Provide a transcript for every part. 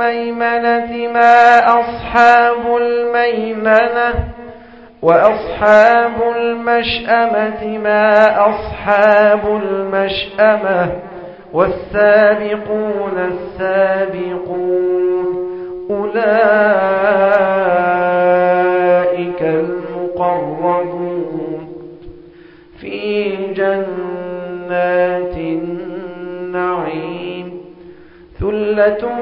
الميمنة ما أصحاب الميمنة وأصحاب المشأمة ما أصحاب المشأمة والسابقون السابقون أولئك المقربون في جنات النعيم ثلة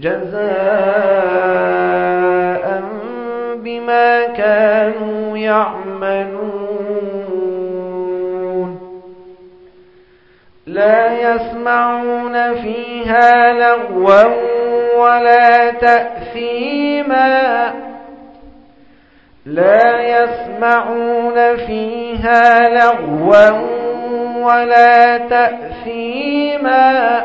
جزاء بما كانوا يعملون. لا يسمعون فيها لغوا ولا تأثيما. لا يسمعون فيها لغوا ولا تأثيما.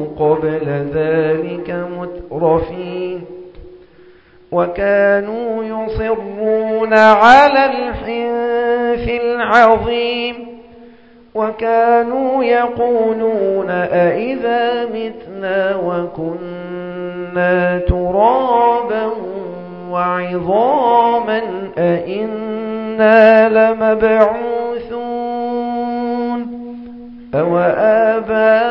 قبل ذلك مترفين وكانوا يصرون على الحنث عظيم وكانوا يقولون أئذا متنا وكنا ترابا وعظاما أئنا لمبعوثون أو آباؤنا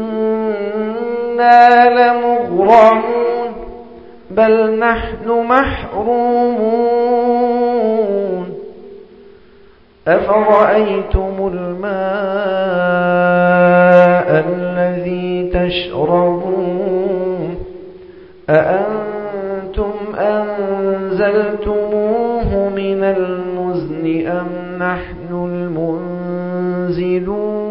إنا لمغرمون بل نحن محرومون أفرأيتم الماء الذي تشربون أأنتم أنزلتموه من المزن أم نحن المنزلون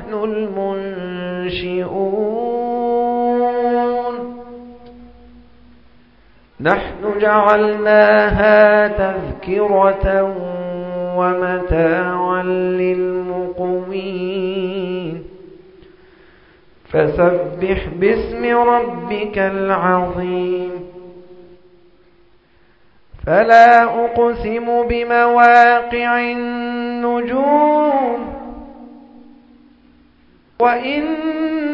نحن جعلناها تذكرة ومتاعا للمقوين. فسبح باسم ربك العظيم. فلا أقسم بمواقع النجوم.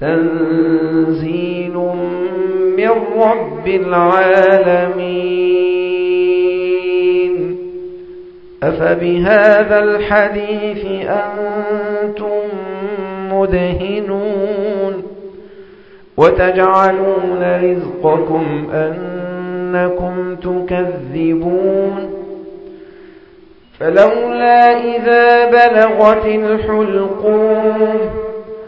تنزيل من رب العالمين. أفبهذا الحديث أنتم مدهنون. وتجعلون رزقكم أنكم تكذبون. فلولا إذا بلغت الحلقون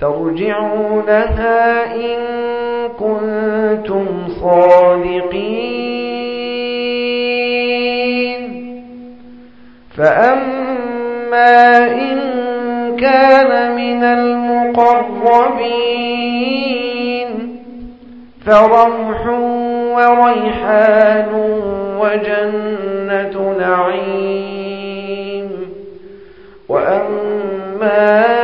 ترجعونها إن كنتم صادقين. فأما إن كان من المقربين فروح وريحان وجنة نعيم. وأما